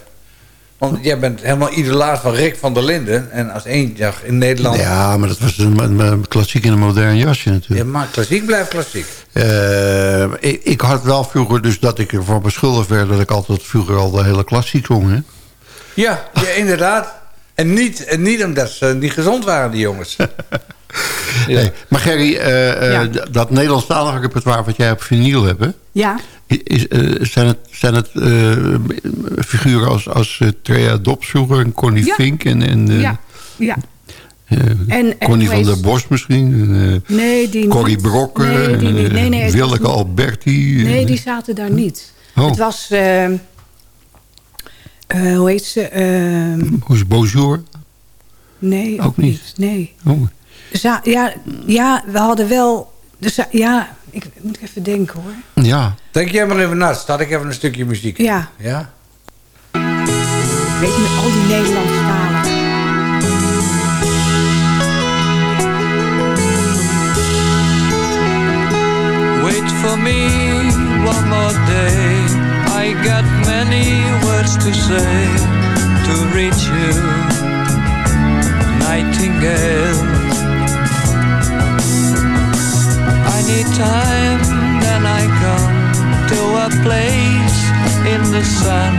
Want jij bent helemaal idolaat van Rick van der Linden. En als één dag in Nederland... Ja, maar dat was een, een- klassiek in een modern jasje Ja, natuurlijk. maar klassiek blijft klassiek. Eh, ik, ik had wel vroeger dus dat ik ervan beschuldigd werd... dat ik altijd vroeger al de hele klassiek zong. Hè? Ja, ja inderdaad. En niet, en niet omdat ze niet gezond waren, die jongens. Nee, maar Gerry, eh, Ja. dat Nederlandstalige repertoire wat jij op vinyl hebt... hè, Ja, Is, eh, zijn het, zijn het figuren als, als Trea Dobbs vroeger en Connie Ja. Fink en, en ja, ja. En- Connie van der Bos misschien? En, Nee, die Corrie. Brokken, Nee, die en, Nee, Willeke niet- Alberti. Nee, die zaten daar niet. Oh. Het was... hoe heet ze? Eh, Hoe is Bonjour? nee, Ook ook niet. niet. Nee. Oh. Za- ja, ja, we hadden wel... Dus, ja, ik moet even denken hoor. Ja, Denk jij maar even na, start ik even een stukje muziek. Ja, Ja? weet met al die Nederlandse talen. Wait for me one more day. I got many words to say to reach you, Nightingale. Need time, then I come to a place in the sun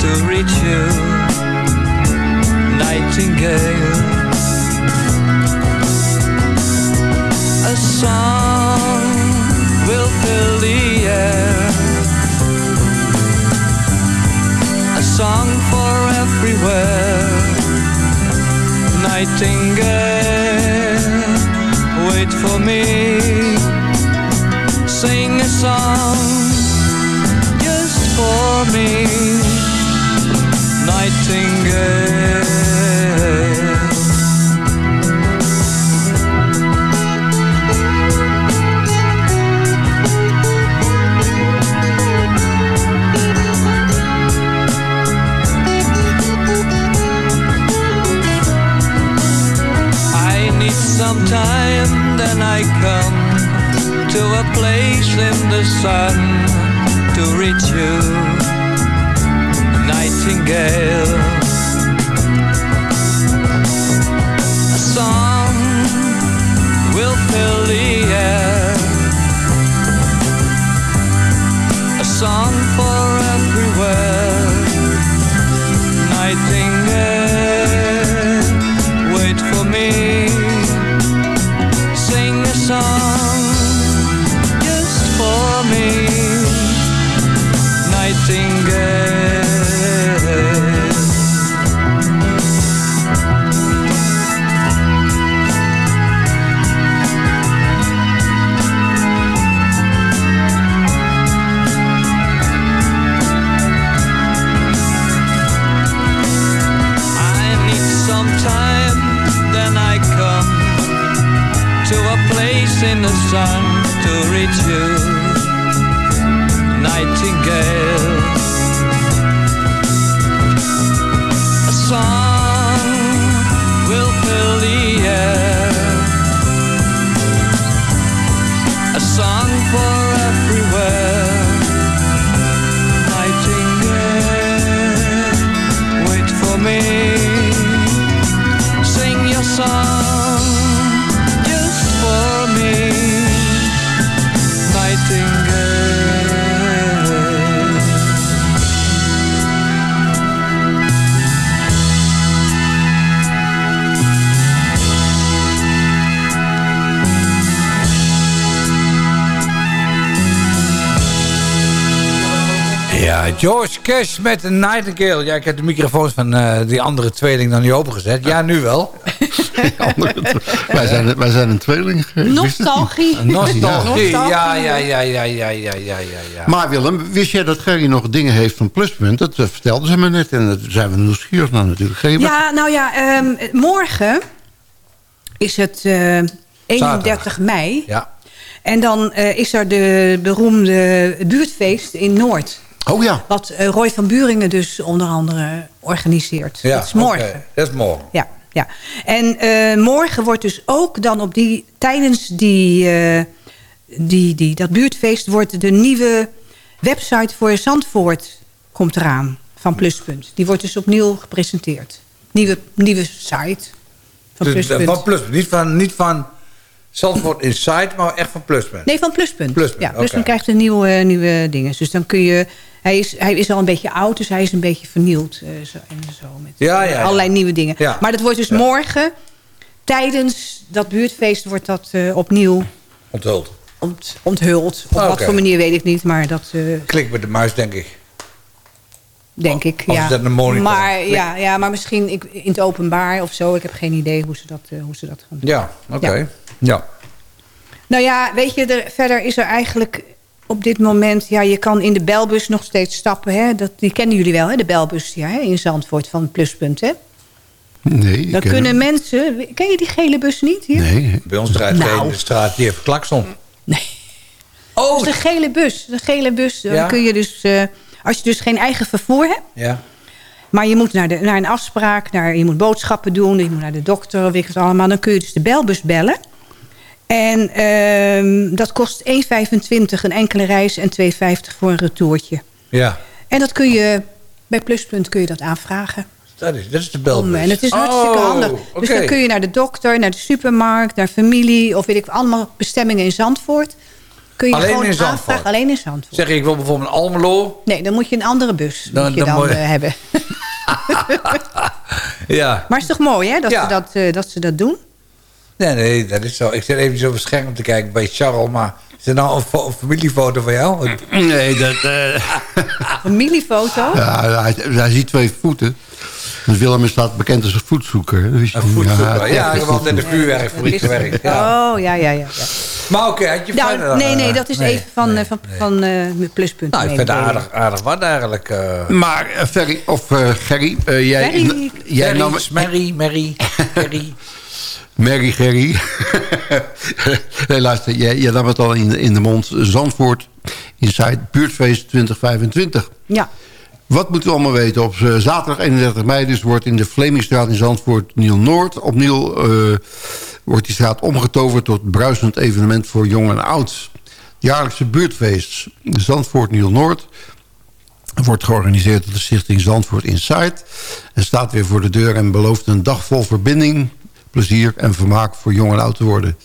to reach you, Nightingale. A song will fill the air. A song for everywhere. Nightingale, wait for me song just for me, Nightingale. I need some time, then I come to a place in the sun to reach you, Nightingale. me Nightingale. Ja, George Cash met een Nightingale. Ja, ik heb de microfoons van eh, die andere tweeling nog niet opengezet. Ja, nu wel. wij, zijn, wij zijn een tweeling. geweest. Nostalgie. Nostalgie. Ja, ja, ja, ja, ja, ja, ja, ja, ja. Maar Willem, wist jij dat Gerry nog dingen heeft van Pluspunt? Dat eh, vertelde ze me net en daar zijn we nieuwsgierig naar natuurlijk. Wat- Ja, nou ja, ehm, morgen is het eh, 31 mei. Ja. En dan eh, is er de beroemde buurtfeest in Noord. Oh ja. Wat eh, Roy van Buringen dus onder andere organiseert. Ja, dat is morgen. Dat is morgen. Ja, ja. En eh, morgen wordt dus ook dan op die, tijdens die, eh, die, die, dat buurtfeest... wordt de nieuwe website voor Zandvoort komt eraan van Pluspunt. Die wordt dus opnieuw gepresenteerd. Nieuwe, nieuwe site van Dus, Pluspunt. van Pluspunt. Niet van, niet van Zandvoort Insight, maar echt van Pluspunt. Nee, van Pluspunt. Pluspunt, ja, Pluspunt krijgt een nieuwe, nieuwe dingen. Dus dan kun je... Hij is, hij is al een beetje oud, dus hij is een beetje vernieuwd. eh, zo, en zo met Ja, ja, allerlei nieuwe dingen. Maar dat wordt dus morgen, tijdens dat buurtfeest... wordt dat eh, opnieuw Onthuld. ont, onthuld. Op wat Oké. voor manier weet ik niet, maar dat eh, Klik met de muis, denk ik. denk ik. Of ja. is dat een monitor? Maar, Klik. ja, ja, maar misschien ik, in het openbaar of zo. Ik heb geen idee hoe ze dat, hoe ze dat gaan doen. Ja, oké. Ja. Nou ja, weet je, er, verder is er eigenlijk op dit moment... Ja, je kan in de belbus nog steeds stappen. Hè? Dat, die kennen jullie wel, hè? de belbus ja, hè? in Zandvoort van Pluspunt. Hè? Nee, ik Dan kunnen hem. mensen... Ken je die gele bus niet? Hier? Nee. Bij ons draait Nou. geen de straat, die heeft klakson. Oh, dat is een gele bus. Een gele bus. Dan kun je dus... eh, als je dus geen eigen vervoer hebt... Ja. Maar je moet naar, de, naar een afspraak, naar, je moet boodschappen doen... je moet naar de dokter, weet ik het allemaal. Dan kun je dus de belbus bellen. En ehm, dat kost 1,25 een enkele reis en 2,50 voor een retourtje. Ja. En dat kun je, bij Pluspunt kun je dat aanvragen. Dat is, dat is de belbus. Om, en het is hartstikke Oh, handig. Dus dan kun je naar de dokter, naar de supermarkt, naar familie... of weet ik allemaal bestemmingen in Zandvoort. Kun je Alleen gewoon in Zandvoort? aanvragen. Alleen in Zandvoort. Zeg ik wil bijvoorbeeld een Almelo. Nee, dan moet je een andere bus Dan- moet je dan eh, hebben. Ja. Maar het is toch mooi, hè, dat, Ja. ze, dat, eh, dat ze dat doen? Nee, nee, dat is zo. Ik zit even zo op het scherm te kijken bij Charles, maar is er nou een, fo- een familiefoto van jou? Nee, dat... eh, Familiefoto? ja, hij, hij ziet twee voeten. Dus Willem staat bekend als een voetzoeker. Dus, Een voetzoeker. Ja, heb altijd in de vuurwerkfabriek gewerkt. Ja. Oh, ja, ja, ja. ja. Maar oké, had je Nou, verder... nee, eh, nee, dat is nee, even van, nee. eh, van, van eh, mijn pluspunt. Nou, ik vind het aardig, aardig wat eigenlijk. eh Maar eh, Ferry, of eh, Gerry, eh, jij, Ferry. jij Ferry, nam... Mary, Mary, Ferry. Mary Gerry. nee, luister, jij, jij nam het al in, in de mond. Zandvoort, Inside Buurtfeest 2025. Ja. Wat moeten we allemaal weten? Op eh, zaterdag 31 mei dus wordt in de Vlemingstraat in Zandvoort Nieuw Noord opnieuw eh, wordt die straat omgetoverd tot bruisend evenement voor jong en oud. Jaarlijkse buurtfeest Zandvoort Nieuw Noord wordt georganiseerd door de stichting Zandvoort Insight. En staat weer voor de deur en belooft een dag vol verbinding, plezier en vermaak voor jong en oud te worden.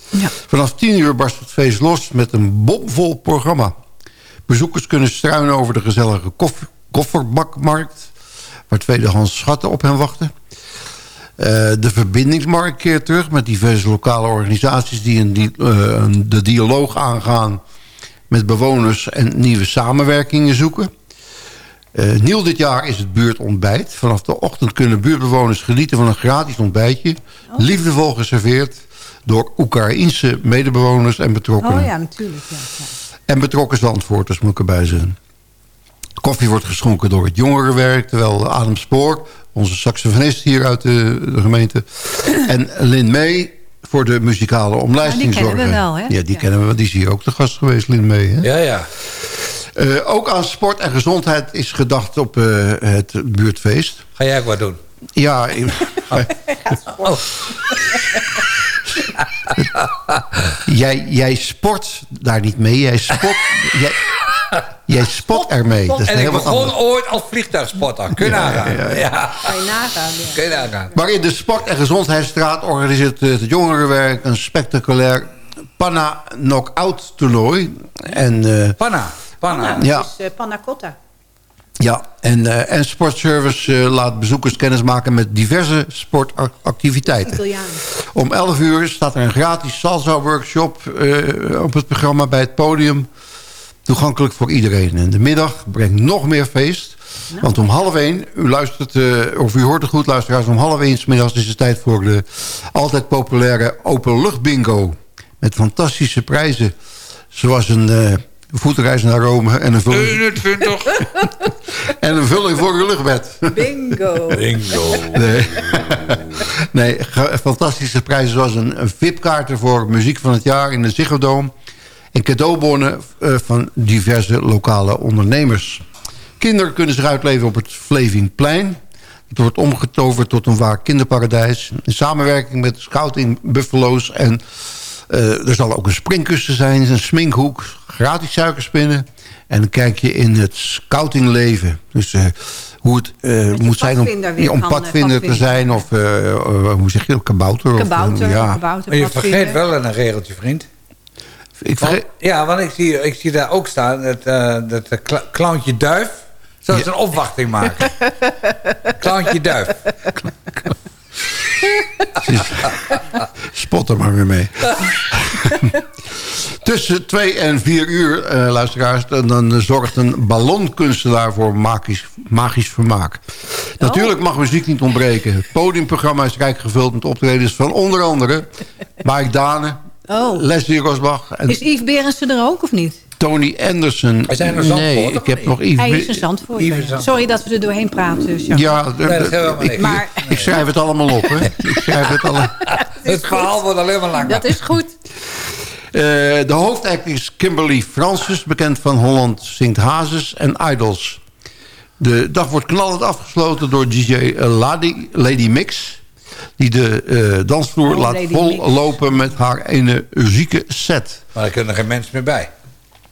Vanaf 10 uur barst het feest los met een bomvol programma. Bezoekers kunnen struinen over de gezellige koff- kofferbakmarkt... waar tweedehands schatten op hen wachten. Eh, de verbindingsmarkt keert terug met diverse lokale organisaties... die een di- eh, de dialoog aangaan met bewoners en nieuwe samenwerkingen zoeken. Eh, nieuw dit jaar is het buurtontbijt. Vanaf de ochtend kunnen buurtbewoners genieten van een gratis ontbijtje. Liefdevol geserveerd door Oekraïense medebewoners en betrokkenen. Oh ja, natuurlijk. Ja, ja. En betrokken Zandvoorters moet ik erbij zijn. Koffie wordt geschonken door het jongerenwerk... terwijl Adam Spoor, onze saxofonist hier uit de, de gemeente... en Lin May voor de muzikale omlijsting kennen we zorgen. wel, hè? Ja, die kennen we wel. Die is hier ook de gast geweest, Lin May. Hè? Ja, ja. Eh, ook aan sport en gezondheid is gedacht op eh, het buurtfeest. Ga jij ook wat doen? Ja, in- Oh. jij, jij sport daar niet mee. Jij spot, jij, jij spot ermee. Dat is en ik begon anders. ooit als vliegtuigspotter. Kun je Ja, nagaan. ja, Ja, ja. Kan je nagaan. ja. Kun je nagaan. Maar in de Sport- en Gezondheidsstraat organiseert eh, het jongerenwerk... een spectaculair Panna Knockout toernooi. En, eh, Panna. Panna. Ja. Is eh, panna cotta. ja, en, eh, en Sportservice laat bezoekers kennismaken met diverse sportactiviteiten. Italiaan. Om 11 uur staat er een gratis salsa-workshop eh, op het programma bij het podium. Toegankelijk voor iedereen. En de middag brengt nog meer feest. Want om half één, u luistert, eh, of u hoort het goed luisteraars... om half één 's middags is het tijd voor de altijd populaire openlucht-bingo. Met fantastische prijzen. Zoals een eh voetreis naar Rome en een vulling, 21. en een vulling voor uw luchtbed. Bingo. Bingo. Nee, nee fantastische prijzen zoals een, een VIP-kaarten voor muziek van het jaar in de Ziggo Dome. En cadeaubonnen eh, van diverse lokale ondernemers. Kinderen kunnen zich uitleven op het Flevingplein. Het wordt omgetoverd tot een waar kinderparadijs. In samenwerking met Scouting Buffalo's. En er zal ook een springkussen zijn, een sminkhoek, gratis suikerspinnen. En een kijkje in het scoutingleven. Dus eh, hoe het eh, moet zijn om, ja, om kan, eh, padvinder te zijn. Of eh, eh, hoe zeg je dat, kabouter? of, eh, Kabouter, ja. kabouter, Maar je vergeet wel een regeltje, vriend. Ik Want- vergeet, ja, want ik zie, ik zie daar ook staan dat, eh dat eh, clowntje duif... Zal ze een opwachting maken. clowntje duif. spot er maar weer mee. Tussen 2 en 4 uur, eh, luisteraars... dan, dan zorgt een ballonkunstenaar voor magisch, magisch vermaak. Natuurlijk mag muziek niet ontbreken. Het podiumprogramma is rijk gevuld met optredens van onder andere... Mike Dane, Oh. Leslie Rosbach en Is Yves Berensen er ook of niet? Tony Anderson. Zijn er nee, ik heb nog Yves... Hij is Be- een Zandvoort. Yves is Zandvoort. Sorry dat we er doorheen praten. Jean. Ja, de- Nee, dat is helemaal ik. Maar- ik schrijf het allemaal op. Hè. Ik schrijf het allemaal... Het verhaal wordt alleen maar langer. Dat is goed. Eh, de hoofdact is Kimberly Francis, bekend van Holland Zingt Hazes en Idols. De dag wordt knallend afgesloten door DJ Lady, Lady Mix... die de eh, dansvloer Oh, laat Lady vol Mix. lopen met haar ene zieke set. Maar er kunnen geen mensen meer bij.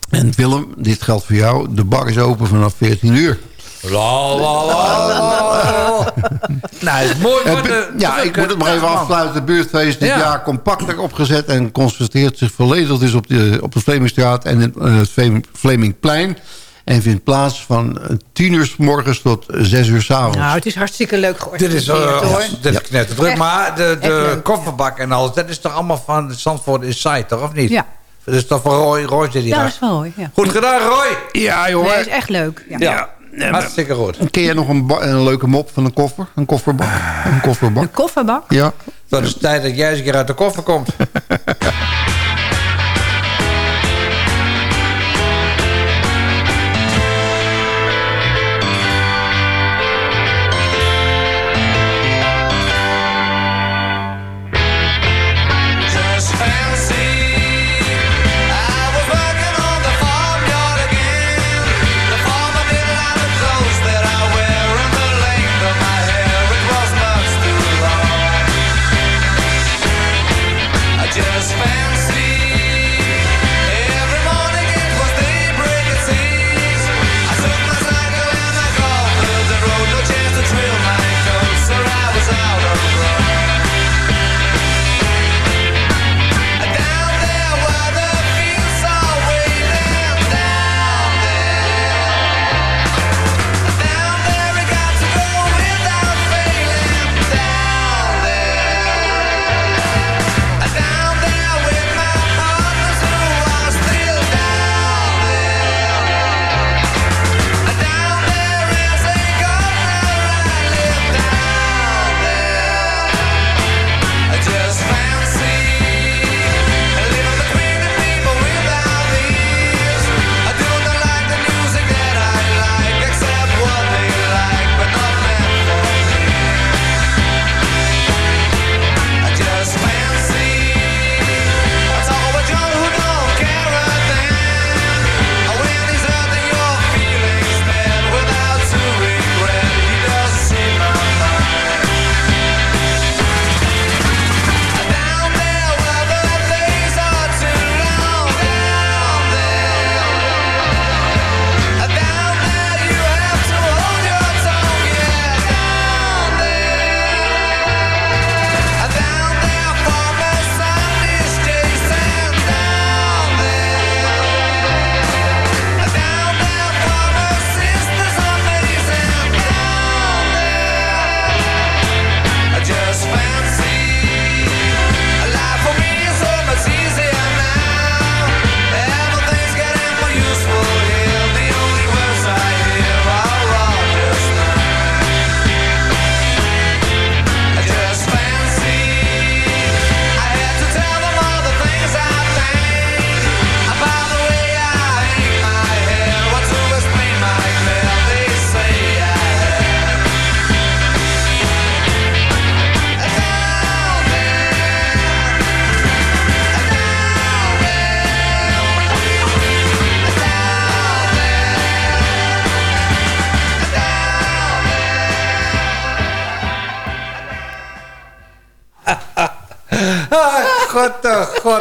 En Willem, dit geldt voor jou. De bar is open vanaf 14 uur. La, la, la, la. nou, het is mooi Eh, de... ja, ik moet het maar even afsluiten. Het buurtfeest dit Ja. jaar compacter opgezet... en concentreert zich volledig dus op de, op de Vlemingstraat en het, eh, het Vleming- Vlemingplein... en vindt plaats van eh, 10 uur s morgens tot 6 uur s avonds. Nou, het is hartstikke leuk Dit georganiseerd is, uh, hoor. dit is knetterdruk. Echt- Maar de, de kofferbak en alles, dat is toch allemaal van Zandvoort Inside, toch? Of niet? Ja. Dat is toch van Roy, Roy zit hier Ja, dat is wel mooi. Ja. Goed gedaan, Roy! Ja, Nee, jongen. dat is echt leuk. Ja. Ja, hartstikke goed. Ken jij nog een, een leuke mop van een koffer? Een kofferbak? Een kofferbak? Een kofferbak. Ja. Dat is tijd dat jij eens een keer uit de koffer komt.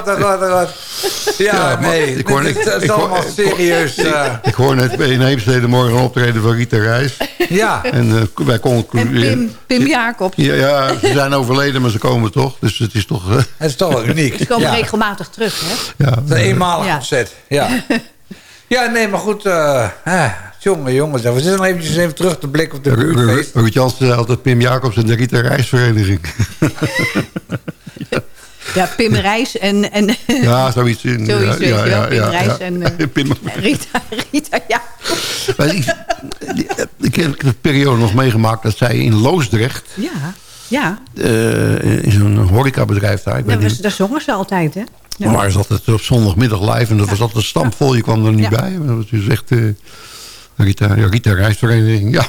god, oh god, oh god. Ja, nee, ik hoor, dit ik, is, ik allemaal ik- serieus. Ik, eh. ik hoor net in Heemstede morgen een optreden van Rita Reis. Ja. En eh, wij En concluderen... Pim, Pim Jacobs. Ja, ja, ze zijn overleden, maar ze komen toch. Dus het is toch... eh, Het is toch wel uniek. Ze komen ja. regelmatig terug, hè? ja, Een eenmalig Ja. opzet. Ja. ja, nee, maar goed. eh eh, jongen, jongens. We zitten nog eventjes even terug te blikken op de buurtfeest. Ruud Jansen zei altijd Pim Jacobs en de Rita Reisvereniging. Ja, Pim Reis en... en Ja, zoiets. In, Zoiets, ja, ja, Pim ja, Reis ja. en, eh, Pim, Rita, Rita, ja. Maar ik, ik heb de periode nog meegemaakt dat zij in Loosdrecht... Ja, ja. eh, in zo'n horecabedrijf daar... Ik Daar, was, niet, daar zongen ze altijd, hè? Ja. maar is altijd op zondagmiddag live en dat was altijd stampvol. Je kwam er niet Ja. bij. Dat was dus echt eh, Rita, ja, Rita Reisvereniging. Ja.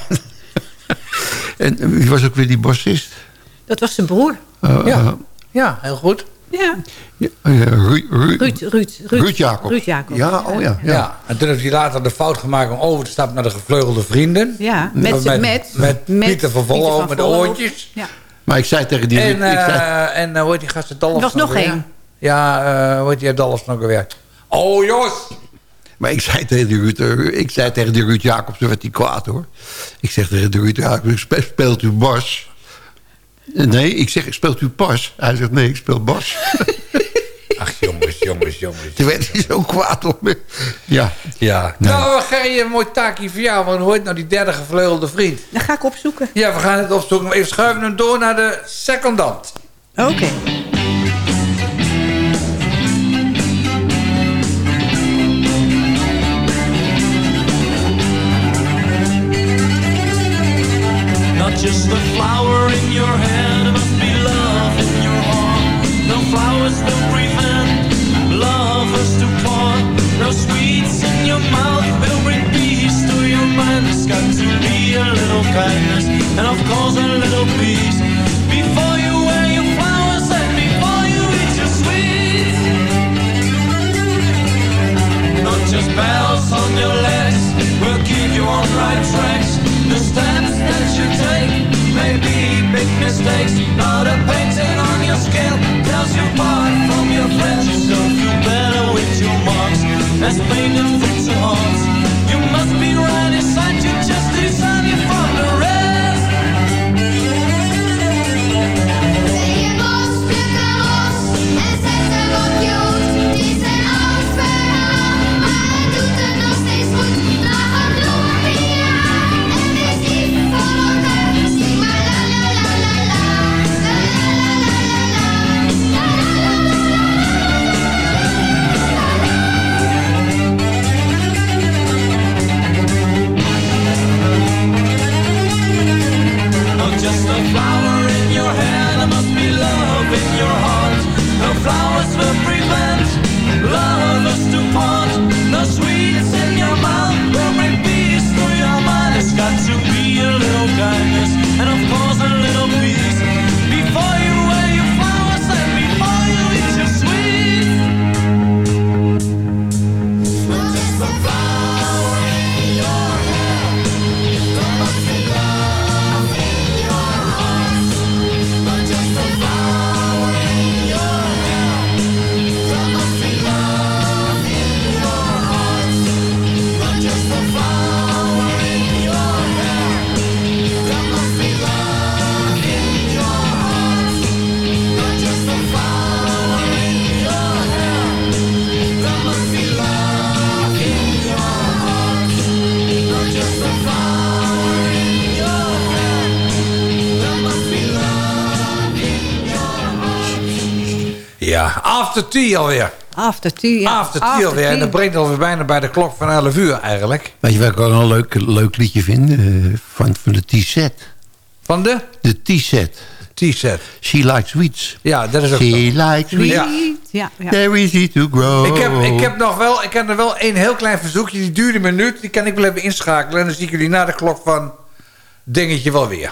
en wie was ook weer die bassist? Dat was zijn broer. Ja. Ja, heel goed. Ja. ja, Ru- Ru- Ruud, Ruud, Ruud. Ruud Jacobs. Ruud Jacobs. Ja, oh ja. Ja. ja. En toen heeft hij later de fout gemaakt om over te stappen naar de gevleugelde vrienden. Ja, met, Met- met, met- Pieter van Pieter met de oortjes. Ja. Maar ik zei tegen die... En, ik zei, eh en eh, hoe heet die gasten Dallas Er was nog weer? één. Ja, eh hoe heet die Dallas nog weer? Oh, Jos! Maar ik zei tegen die Ruud, ik zei tegen die Ruud Jacobs, toen werd hij kwaad hoor. Ik zeg tegen de Ruud Jacobs, spe- speelt u bas? Nee, ik zeg, speelt u pas? Hij zegt, nee, ik speel bas. Ach, jongens, jongens, jongens. Toen werd hij zo kwaad op me. Ja, Ja. Nee. Nou, Gerrie, een mooi taakje voor jou. Want heet nou die derde gevleugelde vriend? Dat ga ik opzoeken. Ja, we gaan het opzoeken. Maar even schuiven hem door naar de secondant. Oké. Just a flower in your head, Ja, after tea alweer. After tea, ja. After tea alweer. En dat brengt alweer bijna bij de klok van 11 uur eigenlijk. weet je wat ik ook een leuk, leuk liedje vind? Eh, van, van de T-set. Van de? De T-set. T-set. She likes sweets. Ja, dat is ook She zo. likes sweets. Ja. Ja, ja. They're easy to grow. Ik heb, ik heb nog wel, ik heb er wel een heel klein verzoekje. Die duurt een minuut. Die kan ik wel even inschakelen. En dan zie ik jullie na de klok van dingetje wel weer.